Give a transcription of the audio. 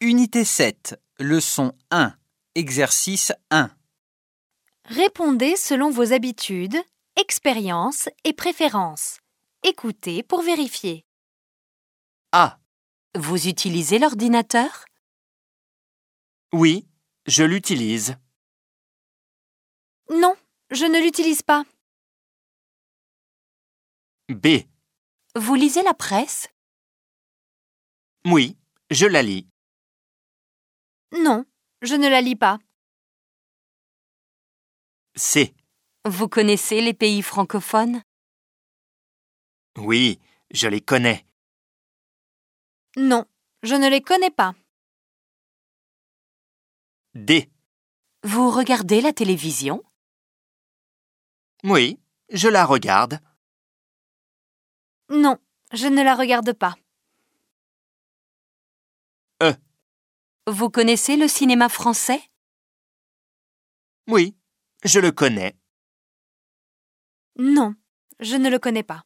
Unité 7, leçon 1, exercice 1. Répondez selon vos habitudes, expériences et préférences. Écoutez pour vérifier. A. Vous utilisez l'ordinateur? Oui, je l'utilise. Non, je ne l'utilise pas. B. Vous lisez la presse? Oui, je la lis. Non, je ne la lis pas. C. Vous connaissez les pays francophones? Oui, je les connais. Non, je ne les connais pas. D. Vous regardez la télévision? Oui, je la regarde. Non, je ne la regarde pas. Vous connaissez le cinéma français? Oui, je le connais. Non, je ne le connais pas.